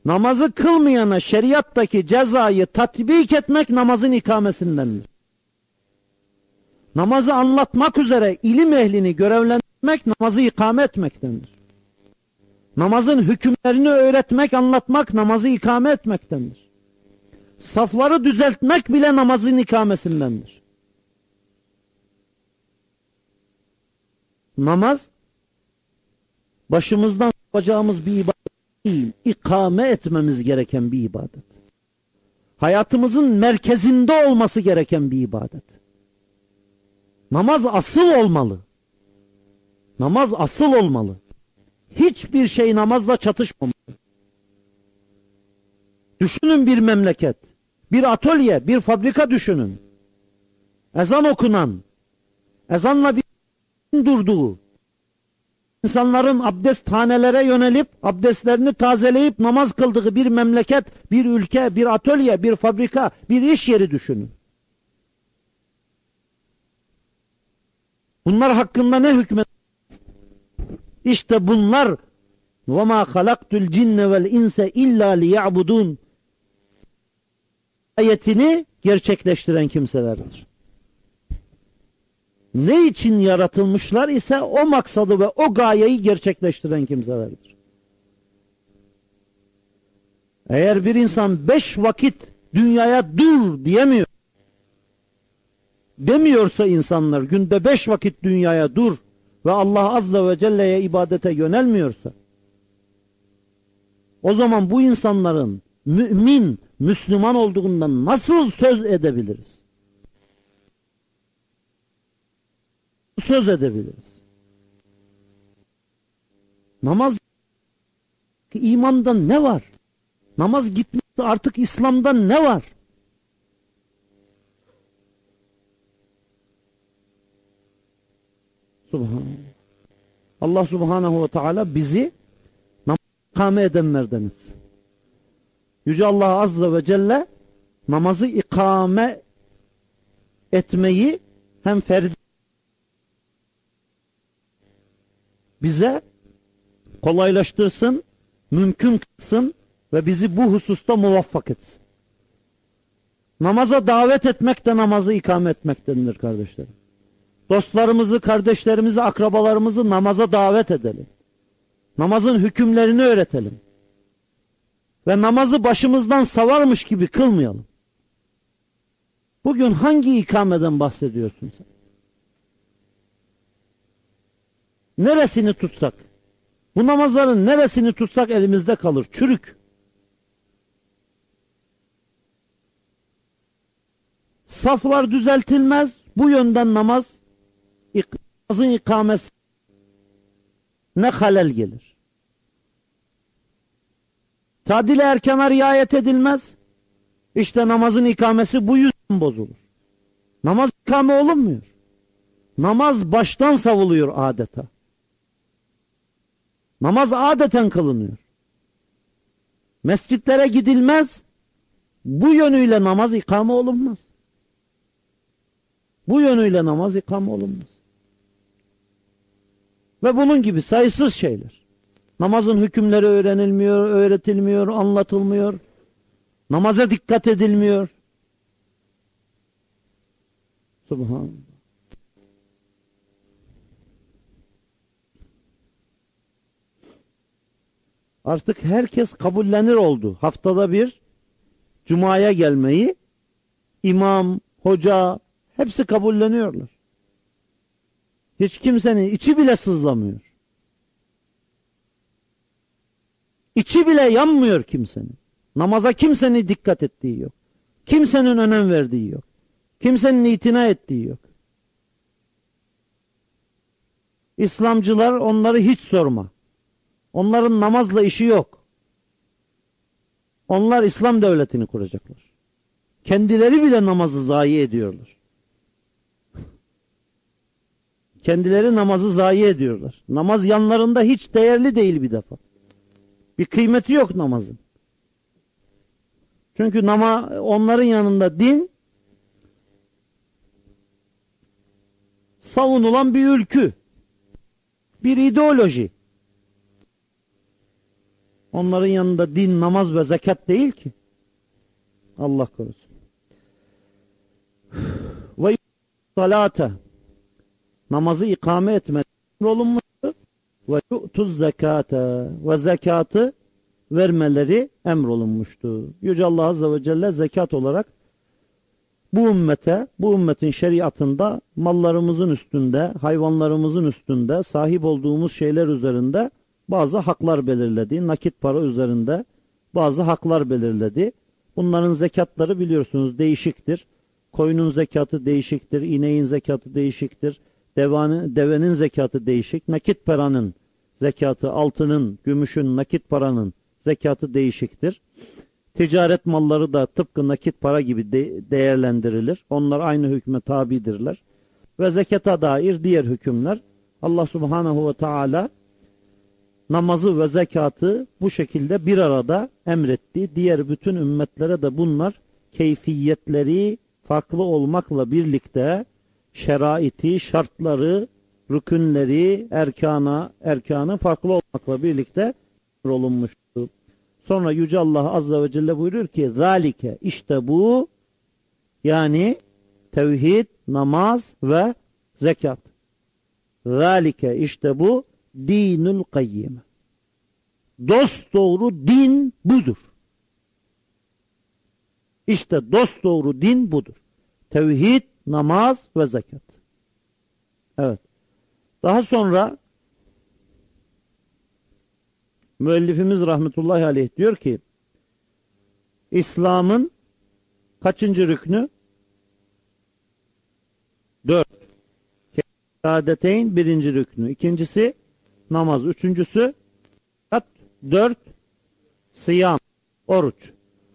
Namazı kılmayana şeriattaki cezayı tatbik etmek namazın ikamesindendir. Namazı anlatmak üzere ilim ehlini görevlendirmek namazı ikame etmektendir. Namazın hükümlerini öğretmek, anlatmak namazı ikame etmektendir. Safları düzeltmek bile namazın ikamesindendir. Namaz başımızdan yapacağımız bir ibadet değil, ikame etmemiz gereken bir ibadet. Hayatımızın merkezinde olması gereken bir ibadet. Namaz asıl olmalı. Namaz asıl olmalı. Hiçbir şey namazla çatışmamalı. Düşünün bir memleket, bir atölye, bir fabrika düşünün. Ezan okunan, ezanla bir durduğu, insanların abdest tanelere yönelip abdestlerini tazeleyip namaz kıldığı bir memleket, bir ülke, bir atölye, bir fabrika, bir iş yeri düşünün. Bunlar hakkında ne hükmet? İşte bunlar وَمَا خَلَقْتُ الْجِنَّ وَالْاِنْسَ اِلَّا لِيَعْبُدُونَ ayetini gerçekleştiren kimselerdir. Ne için yaratılmışlar ise o maksadı ve o gayeyi gerçekleştiren kimselerdir. Eğer bir insan beş vakit dünyaya dur diyemiyor, demiyorsa insanlar günde beş vakit dünyaya dur ve Allah Azze ve Celle'ye ibadete yönelmiyorsa, o zaman bu insanların mümin, Müslüman olduğundan nasıl söz edebiliriz? Söz edebiliriz. Namaz imandan ne var? Namaz gitmesi artık İslam'dan ne var? Subhanallah. Allah subhanahu ve teala bizi ikame edenlerdeniz. Yüce Allah Azze ve Celle namazı ikame etmeyi hem ferdi bize kolaylaştırsın, mümkün kılsın ve bizi bu hususta muvaffak etsin. Namaza davet etmek de namazı ikame etmektendir kardeşlerim. Dostlarımızı, kardeşlerimizi, akrabalarımızı namaza davet edelim. Namazın hükümlerini öğretelim. Ve namazı başımızdan savarmış gibi kılmayalım. Bugün hangi ikameden bahsediyorsun sen? Neresini tutsak? Bu namazların neresini tutsak elimizde kalır. Çürük. Saflar düzeltilmez. Bu yönden namaz namazın ikamesi ne halel gelir. Tadil erkana riayet edilmez. İşte namazın ikamesi bu yüzden bozulur. Namaz ikame olunmuyor. Namaz baştan savuluyor adeta. Namaz adeten kılınıyor. Mescitlere gidilmez. Bu yönüyle namaz ikame olunmaz. Bu yönüyle namaz ikame olunmaz. Ve bunun gibi sayısız şeyler. Namazın hükümleri öğrenilmiyor, öğretilmiyor, anlatılmıyor. Namaza dikkat edilmiyor. Subhanallah. Artık herkes kabullenir oldu. Haftada bir cumaya gelmeyi imam, hoca hepsi kabulleniyorlar. Hiç kimsenin içi bile sızlamıyor. İçi bile yanmıyor kimsenin. Namaza kimsenin dikkat ettiği yok. Kimsenin önem verdiği yok. Kimsenin itina ettiği yok. İslamcılar onları hiç sorma. Onların namazla işi yok. Onlar İslam devletini kuracaklar. Kendileri bile namazı zayi ediyorlar. Kendileri namazı zayi ediyorlar. Namaz yanlarında hiç değerli değil bir defa. Bir kıymeti yok namazın. Çünkü nama onların yanında din savunulan bir ülkü. Bir ideoloji. Onların yanında din, namaz ve zekat değil ki. Allah korusun. Ve salate namazı ikame etme olunmuştur. Ve yu'tuz zekate ve zekatı vermeleri emrolunmuştu. Yüce Allah Azze ve Celle zekat olarak bu ümmete, bu ümmetin şeriatında mallarımızın üstünde, hayvanlarımızın üstünde, sahip olduğumuz şeyler üzerinde bazı haklar belirledi. Nakit para üzerinde bazı haklar belirledi. Bunların zekatları biliyorsunuz değişiktir. Koyunun zekatı değişiktir, ineğin zekatı değişiktir, devanın, devenin zekatı değişik, nakit paranın zekatı, altının, gümüşün, nakit paranın zekatı değişiktir. Ticaret malları da tıpkı nakit para gibi de değerlendirilir. Onlar aynı hükme tabidirler. Ve zekata dair diğer hükümler Allah subhanahu ve teala namazı ve zekatı bu şekilde bir arada emretti. Diğer bütün ümmetlere de bunlar keyfiyetleri farklı olmakla birlikte şeraiti, şartları, rükünleri, erkana, erkanı farklı olmakla birlikte olunmuştu. Sonra Yüce Allah Azze ve Celle buyuruyor ki zalike işte bu yani tevhid, namaz ve zekat. Zalike işte bu dinül kayyime. Dost doğru din budur. İşte dost doğru din budur. Tevhid, namaz ve zekat. Evet. Daha sonra müellifimiz rahmetullahi aleyh diyor ki İslam'ın kaçıncı rüknü? Dört. Şehadeteyn birinci rüknü. İkincisi namaz. Üçüncüsü dört siyam, oruç.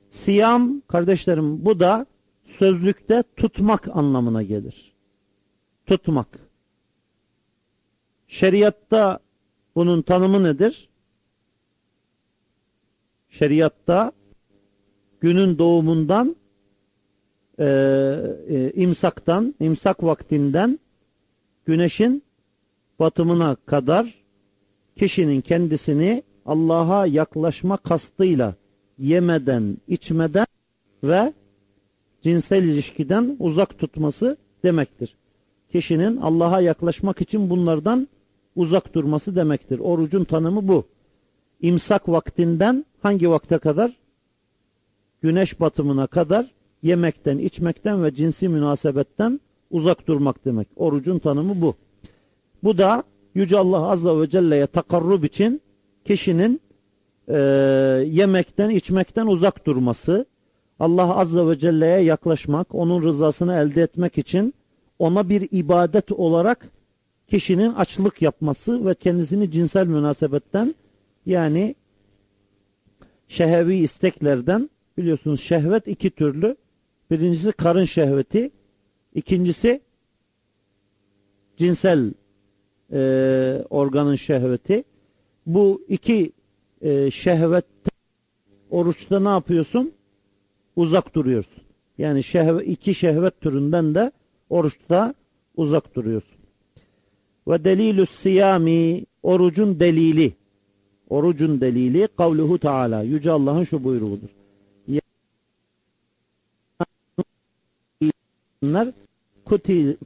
Siyam kardeşlerim bu da sözlükte tutmak anlamına gelir. Tutmak. Şeriatta bunun tanımı nedir? Şeriatta günün doğumundan e, e, imsaktan, imsak vaktinden güneşin batımına kadar kişinin kendisini Allah'a yaklaşma kastıyla yemeden, içmeden ve cinsel ilişkiden uzak tutması demektir. Kişinin Allah'a yaklaşmak için bunlardan uzak durması demektir. Orucun tanımı bu. İmsak vaktinden hangi vakte kadar? Güneş batımına kadar yemekten, içmekten ve cinsi münasebetten uzak durmak demek. Orucun tanımı bu. Bu da Yüce Allah Azze ve Celle'ye takarrub için kişinin e, yemekten, içmekten uzak durması, Allah Azze ve Celle'ye yaklaşmak, onun rızasını elde etmek için ona bir ibadet olarak kişinin açlık yapması ve kendisini cinsel münasebetten yani şehevi isteklerden biliyorsunuz şehvet iki türlü. Birincisi karın şehveti, ikincisi cinsel e, organın şehveti. Bu iki e, şehvet oruçta ne yapıyorsun? Uzak duruyorsun. Yani şehve, iki şehvet türünden de oruçta uzak duruyorsun. Ve delilü siyami orucun delili. Orucun delili kavluhu Teala. Yüce Allah'ın şu buyruğudur.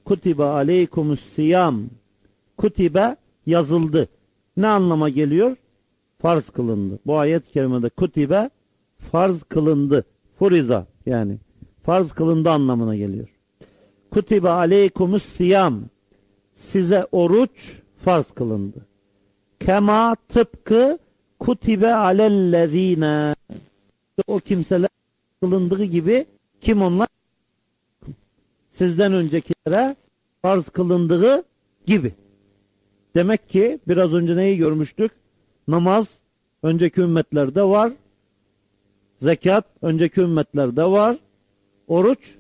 kutibe aleykumus siyam kutibe yazıldı. Ne anlama geliyor? Farz kılındı. Bu ayet-i kerimede kutibe farz kılındı. Furiza yani. Farz kılındı anlamına geliyor. Kutibe aleykumus siyam. Size oruç farz kılındı. Kema tıpkı kutibe alellezine. O kimseler kılındığı gibi kim onlar? Sizden öncekilere farz kılındığı gibi. Demek ki biraz önce neyi görmüştük? Namaz önceki ümmetlerde var. Zekat önceki ümmetlerde var. Oruç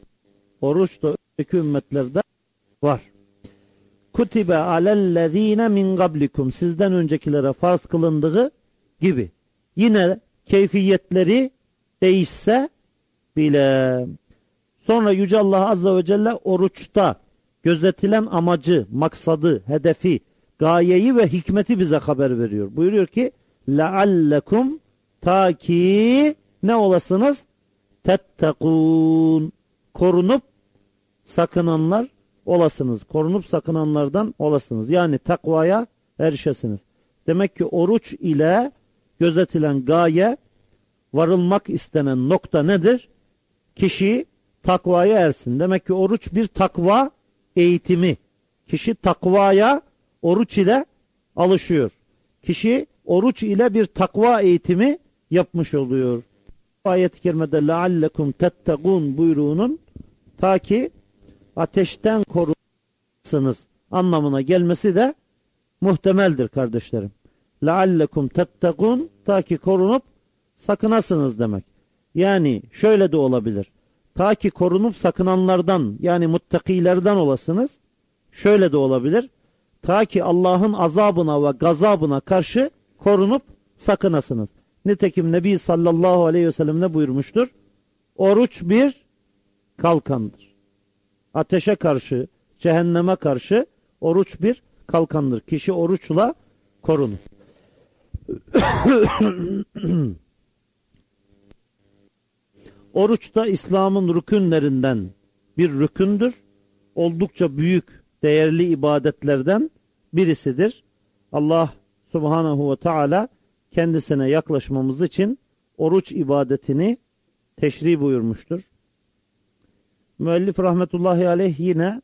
oruç da önceki ümmetlerde var. Kutibe alellezine min gablikum sizden öncekilere farz kılındığı gibi. Yine keyfiyetleri değişse bile. Sonra Yüce Allah Azze ve Celle oruçta gözetilen amacı, maksadı, hedefi, gayeyi ve hikmeti bize haber veriyor. Buyuruyor ki leallekum ta ki ne olasınız? Tettekun korunup sakınanlar olasınız. Korunup sakınanlardan olasınız. Yani takvaya erişesiniz. Demek ki oruç ile gözetilen gaye varılmak istenen nokta nedir? Kişi takvaya ersin. Demek ki oruç bir takva eğitimi. Kişi takvaya oruç ile alışıyor. Kişi oruç ile bir takva eğitimi yapmış oluyor Ayet-i kerimede لَعَلَّكُمْ تَتَّقُونَ buyruğunun ta ki ateşten korunasınız anlamına gelmesi de muhtemeldir kardeşlerim. لَعَلَّكُمْ تَتَّقُونَ ta ki korunup sakınasınız demek. Yani şöyle de olabilir. Ta ki korunup sakınanlardan yani muttakilerden olasınız. Şöyle de olabilir. Ta ki Allah'ın azabına ve gazabına karşı korunup sakınasınız. Nitekim Nebi sallallahu aleyhi ve sellem ne buyurmuştur? Oruç bir kalkandır. Ateşe karşı, cehenneme karşı oruç bir kalkandır. Kişi oruçla korunur. Oruç da İslam'ın rükünlerinden bir rükündür. Oldukça büyük, değerli ibadetlerden birisidir. Allah subhanahu ve teala kendisine yaklaşmamız için oruç ibadetini teşri buyurmuştur. Müellif rahmetullahi aleyh yine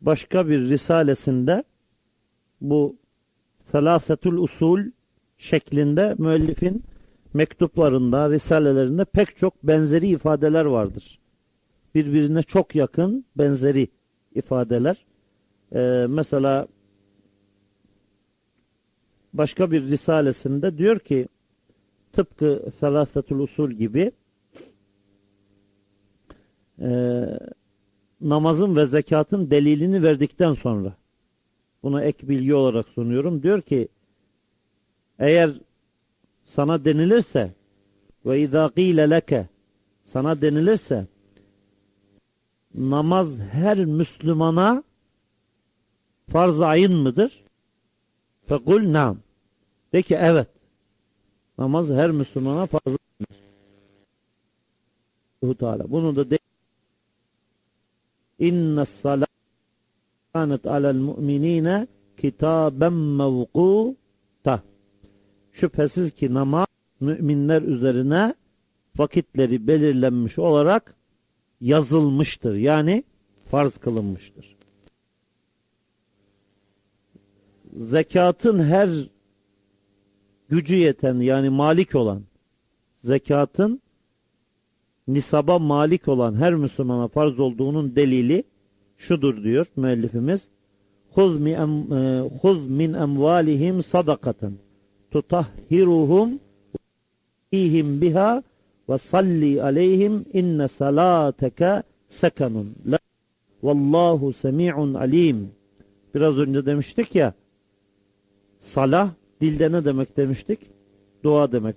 başka bir risalesinde bu Selafetul Usul şeklinde müellifin mektuplarında, risalelerinde pek çok benzeri ifadeler vardır. Birbirine çok yakın benzeri ifadeler. Ee, mesela başka bir risalesinde diyor ki tıpkı Selafetul Usul gibi e, namazın ve zekatın delilini verdikten sonra buna ek bilgi olarak sunuyorum. Diyor ki eğer sana denilirse ve izâ qîle leke sana denilirse namaz her Müslümana farz ayın mıdır? Fekul nam. De ki evet. Namaz her Müslümana ayındır. Teala. Bunu da de İnne salat kanet alel mu'minine kitaben mevkuta. Şüphesiz ki namaz müminler üzerine vakitleri belirlenmiş olarak yazılmıştır. Yani farz kılınmıştır. Zekatın her gücü yeten yani malik olan zekatın nisaba malik olan her Müslümana farz olduğunun delili şudur diyor müellifimiz. Huz min emvalihim sadakaten tutahhiruhum ihim biha ve salli aleyhim inne salateke sekanun. Vallahu semi'un alim. Biraz önce demiştik ya salah dilde ne demek demiştik? Dua demek.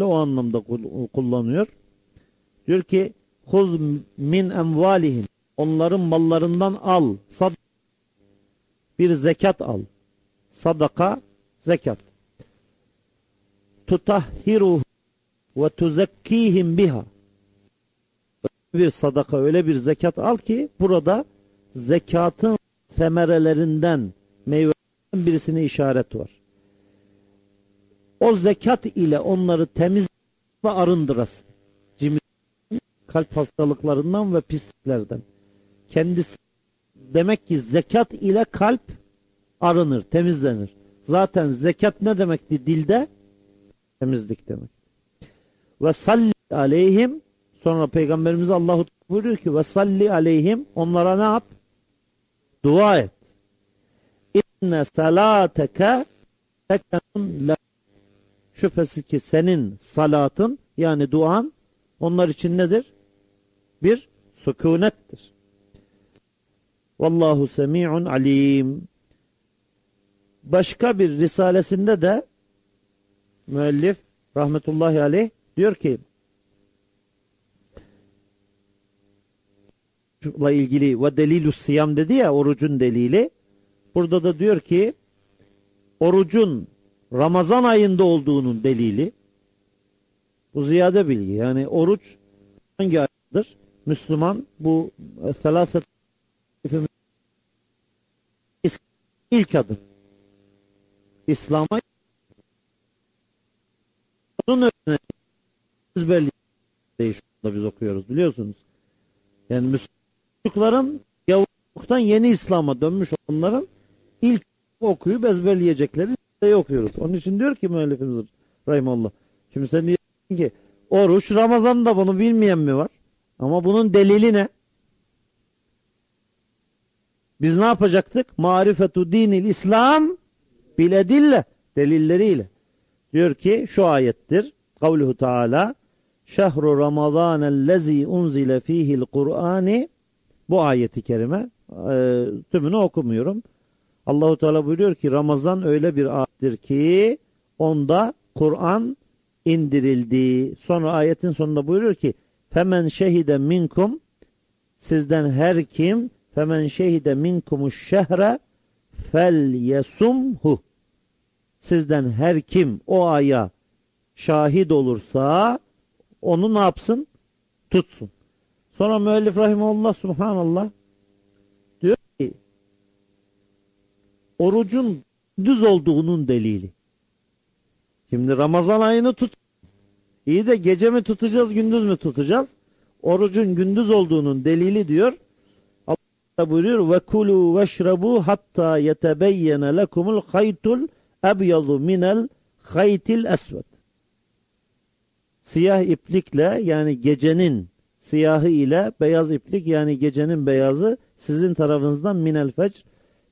o anlamda kullanıyor. Diyor ki huz min emvalihim onların mallarından al. Sad bir zekat al. Sadaka zekat. Tutahhiruhu ve tuzekkihim biha. Bir sadaka öyle bir zekat al ki burada zekatın semerelerinden meyvelerinden birisine işaret var. O zekat ile onları temiz ve arındırasın. Cimri kalp hastalıklarından ve pisliklerden. Kendisi demek ki zekat ile kalp arınır, temizlenir. Zaten zekat ne demekti dilde? Temizlik demek. Ve salli aleyhim sonra Peygamberimiz Allahu buyuruyor ki ve salli aleyhim onlara ne yap? Dua et. İnne salateke tekenun la şüphesiz ki senin salatın yani duan onlar için nedir? Bir sükunettir. Vallahu semi'un alim. Başka bir risalesinde de müellif rahmetullahi aleyh diyor ki ile ilgili ve delilü siyam dedi ya orucun delili. Burada da diyor ki orucun Ramazan ayında olduğunun delili bu ziyade bilgi. Yani oruç hangi aydır? Müslüman bu selaset ilk adım. İslam'a onun ezberliği biz okuyoruz biliyorsunuz. Yani Müslümanların yavrukluktan yeni İslam'a dönmüş onların ilk okuyup ezberleyecekleri okuyoruz. Onun için diyor ki müellifimiz Rahimallah. Şimdi sen diyorsun ki oruç Ramazan'da bunu bilmeyen mi var? Ama bunun delili ne? Biz ne yapacaktık? Marifetu dinil İslam biledille delilleriyle. Diyor ki şu ayettir. Kavluhu Teala Şehru Ramazanellezi unzile fihil Kur'ani bu ayeti kerime e, tümünü okumuyorum. Allahu Teala buyuruyor ki Ramazan öyle bir ayettir ki onda Kur'an indirildi. Sonra ayetin sonunda buyuruyor ki Femen şehide minkum sizden her kim femen şehide minkumuş şehre fel yesumhu sizden her kim o aya şahit olursa onu ne yapsın? Tutsun. Sonra müellif rahimullah subhanallah diyor ki orucun düz olduğunun delili. Şimdi Ramazan ayını tut. İyi de gece mi tutacağız, gündüz mü tutacağız? Orucun gündüz olduğunun delili diyor. Allah buyuruyor ve kulu veşrabu hatta yetebeyyene lekumul haytul ebyadu minel haytil esved. Siyah iplikle yani gecenin siyahı ile beyaz iplik yani gecenin beyazı sizin tarafınızdan minel fecr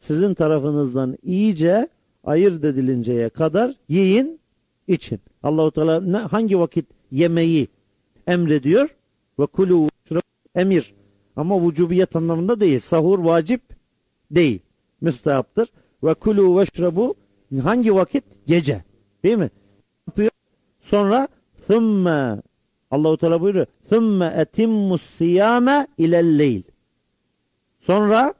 sizin tarafınızdan iyice ayırt edilinceye kadar yiyin için. Allahu Teala ne, hangi vakit yemeği emrediyor? Ve kulu emir. Ama vücubiyet anlamında değil. Sahur vacip değil. Müstehaptır. Ve kulu veşrebu hangi vakit? Gece. Değil mi? Yapıyor. Sonra thumma Allahu Teala buyuruyor. Thumma etimmus siyame ilelleyl. Sonra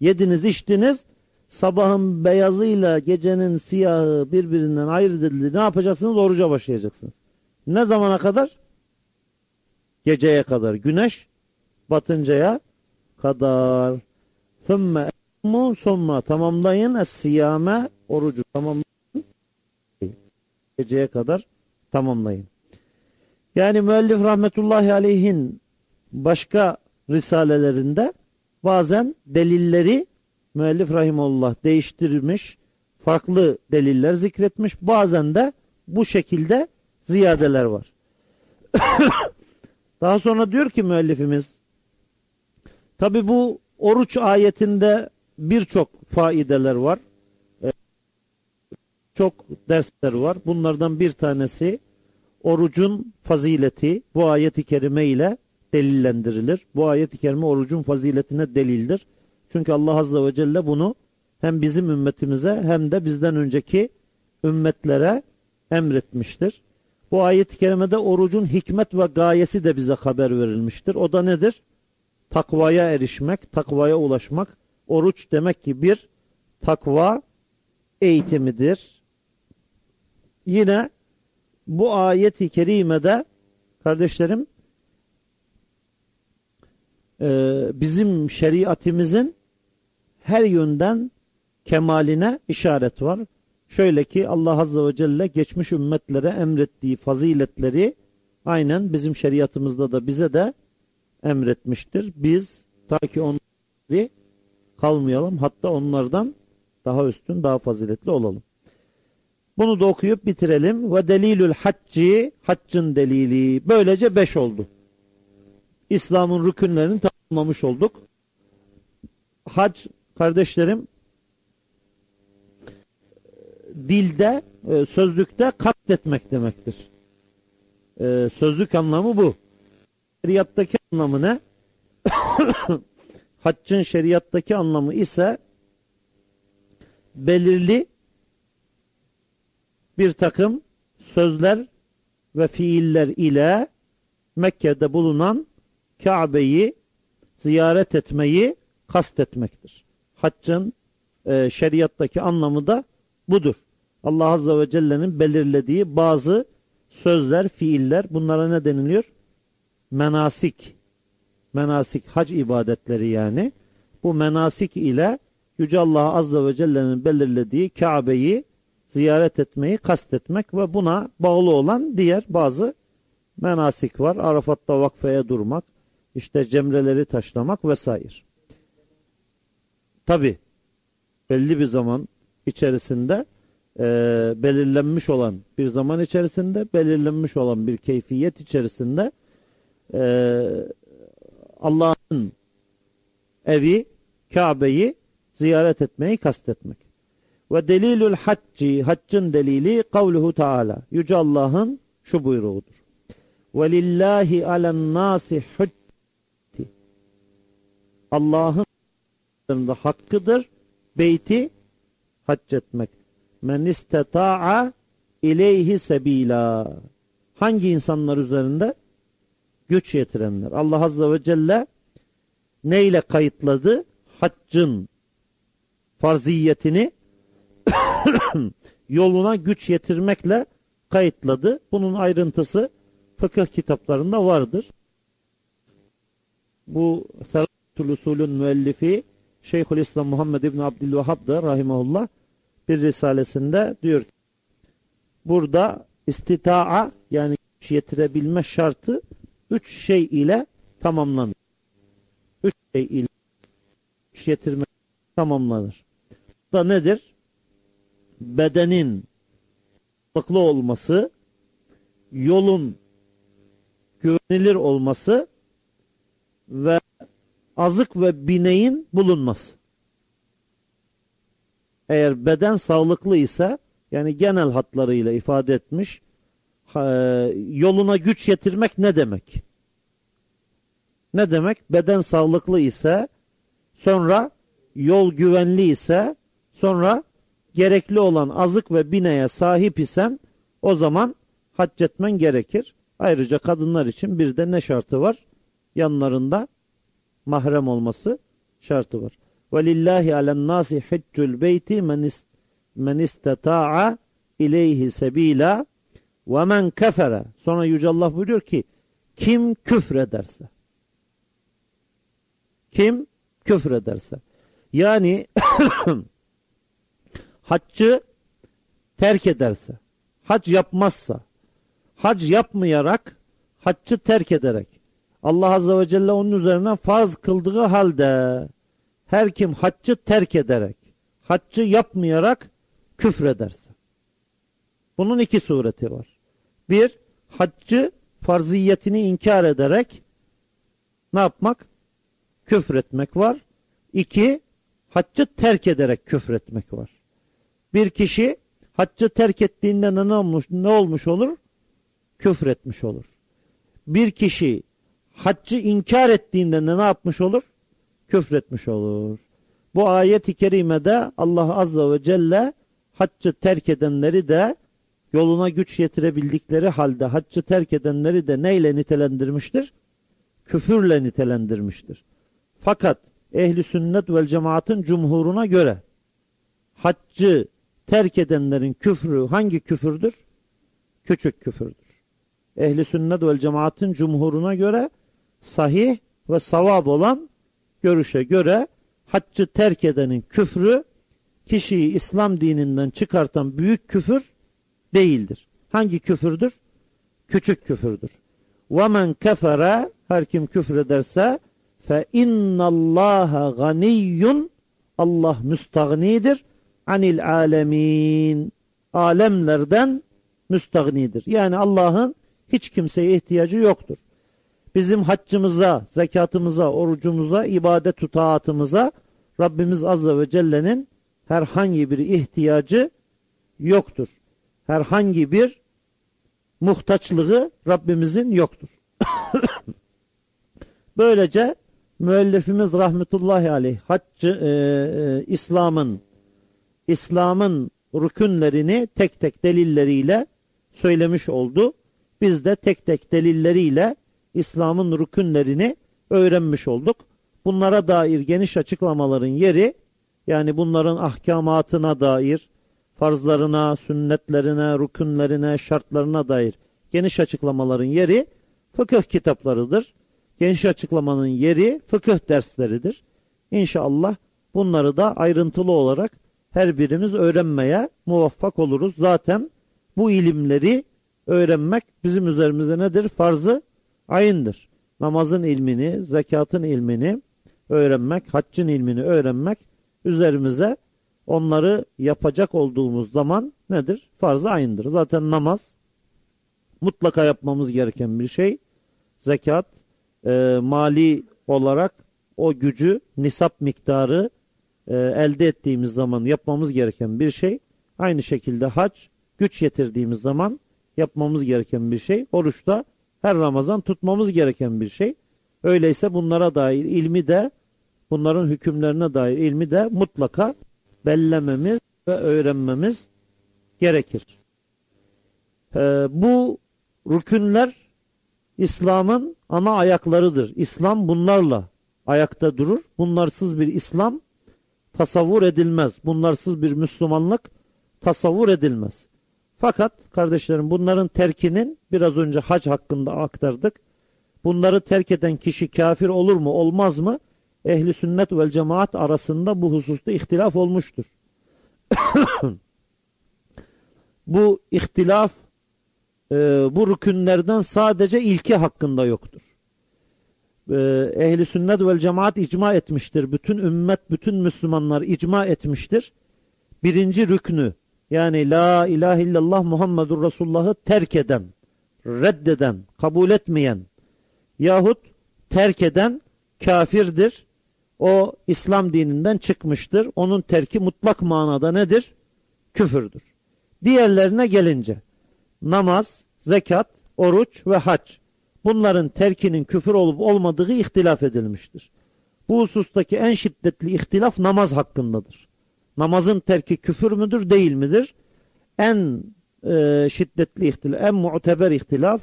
yediniz içtiniz sabahın beyazıyla gecenin siyahı birbirinden ayırt edildi. Ne yapacaksınız? Oruca başlayacaksınız. Ne zamana kadar? Geceye kadar. Güneş batıncaya kadar. Thumma mu sonra tamamlayın es-siyame orucu tamamlayın. Geceye kadar tamamlayın. Yani müellif rahmetullahi aleyhin başka risalelerinde bazen delilleri müellif rahimullah değiştirmiş, farklı deliller zikretmiş. Bazen de bu şekilde ziyadeler var. Daha sonra diyor ki müellifimiz tabi bu oruç ayetinde birçok faideler var. Çok dersler var. Bunlardan bir tanesi orucun fazileti bu ayeti kerime ile delillendirilir. Bu ayeti kerime orucun faziletine delildir. Çünkü Allah Azze ve Celle bunu hem bizim ümmetimize hem de bizden önceki ümmetlere emretmiştir. Bu ayet-i kerimede orucun hikmet ve gayesi de bize haber verilmiştir. O da nedir? Takvaya erişmek, takvaya ulaşmak. Oruç demek ki bir takva eğitimidir. Yine bu ayet-i kerimede kardeşlerim bizim şeriatimizin her yönden kemaline işaret var. Şöyle ki Allah Azze ve Celle geçmiş ümmetlere emrettiği faziletleri aynen bizim şeriatımızda da bize de emretmiştir. Biz ta ki onları kalmayalım hatta onlardan daha üstün daha faziletli olalım. Bunu da okuyup bitirelim. Ve delilül hacci haccın delili. Böylece beş oldu. İslam'ın rükünlerini tamamlamış olduk. Hac kardeşlerim dilde, e, sözlükte katletmek demektir. E, sözlük anlamı bu. Şeriattaki anlamı ne? Haccın şeriattaki anlamı ise belirli bir takım sözler ve fiiller ile Mekke'de bulunan Kabe'yi ziyaret etmeyi kastetmektir. Haccın e, şeriattaki anlamı da budur. Allah Azze ve Celle'nin belirlediği bazı sözler, fiiller bunlara ne deniliyor? Menasik. Menasik, hac ibadetleri yani. Bu menasik ile Yüce Allah Azze ve Celle'nin belirlediği Kabe'yi ziyaret etmeyi kastetmek ve buna bağlı olan diğer bazı menasik var. Arafat'ta vakfeye durmak, işte cemreleri taşlamak vesaire. Tabi belli bir zaman içerisinde e, belirlenmiş olan bir zaman içerisinde belirlenmiş olan bir keyfiyet içerisinde e, Allah'ın evi Kabe'yi ziyaret etmeyi kastetmek. Ve delilül hacci haccın delili kavluhu taala. Yüce Allah'ın şu buyruğudur. Ve lillahi alen nasi Allah'ın hakkıdır beyti hac etmek. Men isteta'a ileyhi sebila. Hangi insanlar üzerinde? Güç yetirenler. Allah Azze ve Celle neyle kayıtladı? Haccın farziyetini yoluna güç yetirmekle kayıtladı. Bunun ayrıntısı fıkıh kitaplarında vardır. Bu Ferhatül Usulün müellifi Şeyhülislam Muhammed İbni Abdülvahhab da rahimahullah bir risalesinde diyor ki burada istitaa yani güç yetirebilme şartı üç şey ile tamamlanır. Üç şey ile güç yetirme tamamlanır. Bu da nedir? Bedenin sağlıklı olması, yolun güvenilir olması ve azık ve bineğin bulunması. Eğer beden sağlıklı ise yani genel hatlarıyla ifade etmiş yoluna güç yetirmek ne demek? Ne demek? Beden sağlıklı ise sonra yol güvenli ise sonra gerekli olan azık ve bineye sahip isen o zaman hac etmen gerekir. Ayrıca kadınlar için bir de ne şartı var? Yanlarında mahrem olması şartı var. وَلِلَّهِ عَلَى النَّاسِ حِجُّ الْبَيْتِ مَنْ اِسْتَطَاعَ اِلَيْهِ سَب۪يلًا وَمَنْ كَفَرَ Sonra Yüce Allah buyuruyor ki kim küfrederse kim küfrederse yani haccı terk ederse hac yapmazsa hac yapmayarak haccı terk ederek Allah Azze ve Celle onun üzerine farz kıldığı halde her kim haccı terk ederek haccı yapmayarak küfrederse bunun iki sureti var. Bir, haccı farziyetini inkar ederek ne yapmak? Küfretmek var. İki, haccı terk ederek küfretmek var. Bir kişi haccı terk ettiğinde ne olmuş, ne olmuş olur? Küfretmiş olur. Bir kişi haccı inkar ettiğinde ne, yapmış olur? Küfretmiş olur. Bu ayet-i kerimede Allah Azze ve Celle haccı terk edenleri de yoluna güç yetirebildikleri halde haccı terk edenleri de neyle nitelendirmiştir? Küfürle nitelendirmiştir. Fakat ehli sünnet vel cemaatın cumhuruna göre haccı terk edenlerin küfrü hangi küfürdür? Küçük küfürdür. Ehli sünnet vel cemaatın cumhuruna göre sahih ve savab olan görüşe göre haccı terk edenin küfrü kişiyi İslam dininden çıkartan büyük küfür değildir. Hangi küfürdür? Küçük küfürdür. وَمَنْ كَفَرَ Her kim küfrederse فَاِنَّ اللّٰهَ غَنِيٌّ Allah müstagnidir. Anil alemin. Alemlerden müstagnidir. Yani Allah'ın hiç kimseye ihtiyacı yoktur. Bizim haccımıza, zekatımıza, orucumuza, ibadet tutaatımıza Rabbimiz Azze ve Celle'nin herhangi bir ihtiyacı yoktur herhangi bir muhtaçlığı Rabbimizin yoktur. Böylece müellifimiz rahmetullahi aleyh haccı e, e, İslam'ın İslam'ın rükünlerini tek tek delilleriyle söylemiş oldu. Biz de tek tek delilleriyle İslam'ın rükünlerini öğrenmiş olduk. Bunlara dair geniş açıklamaların yeri yani bunların ahkamatına dair farzlarına, sünnetlerine, rükünlerine, şartlarına dair geniş açıklamaların yeri fıkıh kitaplarıdır. Geniş açıklamanın yeri fıkıh dersleridir. İnşallah bunları da ayrıntılı olarak her birimiz öğrenmeye muvaffak oluruz. Zaten bu ilimleri öğrenmek bizim üzerimize nedir? Farzı ayındır. Namazın ilmini, zekatın ilmini öğrenmek, haccın ilmini öğrenmek üzerimize onları yapacak olduğumuz zaman nedir? Farz-ı ayındır. Zaten namaz mutlaka yapmamız gereken bir şey. Zekat e, mali olarak o gücü, nisap miktarı e, elde ettiğimiz zaman yapmamız gereken bir şey. Aynı şekilde hac güç yetirdiğimiz zaman yapmamız gereken bir şey. Oruçta her Ramazan tutmamız gereken bir şey. Öyleyse bunlara dair ilmi de bunların hükümlerine dair ilmi de mutlaka bellememiz ve öğrenmemiz gerekir. Ee, bu rükünler İslam'ın ana ayaklarıdır. İslam bunlarla ayakta durur. Bunlarsız bir İslam tasavvur edilmez. Bunlarsız bir Müslümanlık tasavvur edilmez. Fakat kardeşlerim bunların terkinin biraz önce hac hakkında aktardık. Bunları terk eden kişi kafir olur mu olmaz mı? Ehli sünnet vel cemaat arasında bu hususta ihtilaf olmuştur. bu ihtilaf e, bu rükünlerden sadece ilki hakkında yoktur. E, Ehli sünnet vel cemaat icma etmiştir. Bütün ümmet, bütün Müslümanlar icma etmiştir. Birinci rüknü yani la ilahe illallah Muhammedur Resulullah'ı terk eden, reddeden, kabul etmeyen yahut terk eden kafirdir. O İslam dininden çıkmıştır. Onun terki mutlak manada nedir? Küfürdür. Diğerlerine gelince namaz, zekat, oruç ve hac bunların terkinin küfür olup olmadığı ihtilaf edilmiştir. Bu husustaki en şiddetli ihtilaf namaz hakkındadır. Namazın terki küfür müdür değil midir? En e, şiddetli ihtilaf, en muteber ihtilaf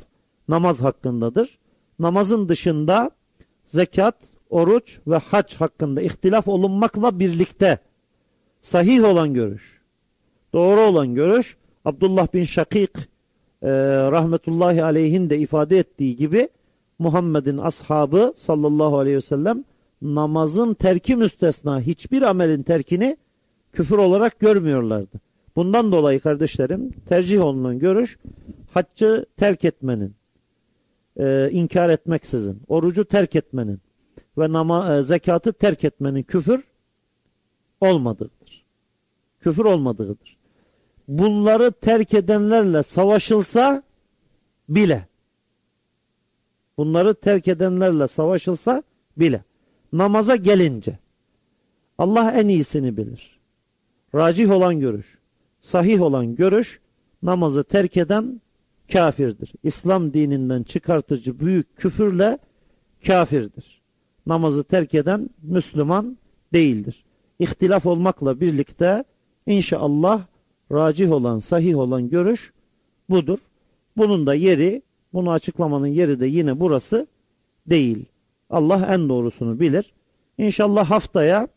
namaz hakkındadır. Namazın dışında zekat, oruç ve hac hakkında ihtilaf olunmakla birlikte sahih olan görüş, doğru olan görüş Abdullah bin Şakik e, rahmetullahi aleyhin de ifade ettiği gibi Muhammed'in ashabı sallallahu aleyhi ve sellem namazın terki müstesna hiçbir amelin terkini küfür olarak görmüyorlardı. Bundan dolayı kardeşlerim tercih olunan görüş haccı terk etmenin, e, inkar etmeksizin, orucu terk etmenin ve nama, e, zekatı terk etmenin küfür olmadığıdır. Küfür olmadığıdır. Bunları terk edenlerle savaşılsa bile bunları terk edenlerle savaşılsa bile namaza gelince Allah en iyisini bilir. Racih olan görüş, sahih olan görüş namazı terk eden kafirdir. İslam dininden çıkartıcı büyük küfürle kafirdir. Namazı terk eden Müslüman değildir. İhtilaf olmakla birlikte inşallah racih olan, sahih olan görüş budur. Bunun da yeri, bunu açıklamanın yeri de yine burası değil. Allah en doğrusunu bilir. İnşallah haftaya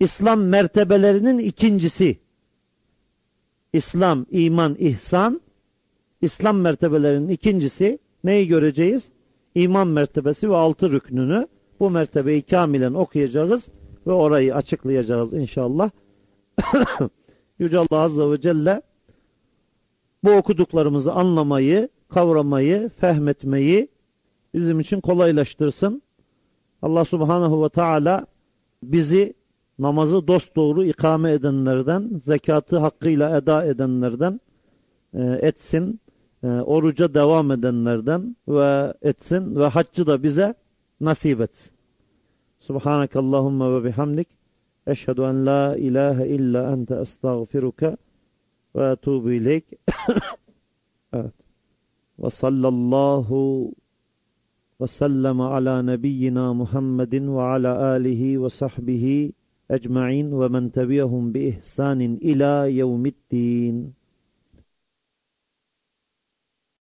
İslam mertebelerinin ikincisi İslam, iman, ihsan İslam mertebelerinin ikincisi neyi göreceğiz? İman mertebesi ve altı rüknünü bu mertebeyi kamilen okuyacağız ve orayı açıklayacağız inşallah. Yüce Allah Azze ve Celle bu okuduklarımızı anlamayı, kavramayı, fehmetmeyi bizim için kolaylaştırsın. Allah Subhanahu ve Teala bizi namazı dosdoğru ikame edenlerden, zekatı hakkıyla eda edenlerden e, etsin, e, oruca devam edenlerden ve etsin ve haccı da bize nasip etsin. Subhanakallahumma ve bihamdik. Eşhedü en la ilahe illa ente estağfiruke ve etubu ileyk. evet. Ve sallallahu ve sellem ala nebiyyina Muhammedin ve ala alihi ve sahbihi ecma'in ve men tebiyahum bi ihsanin ila yevmiddin.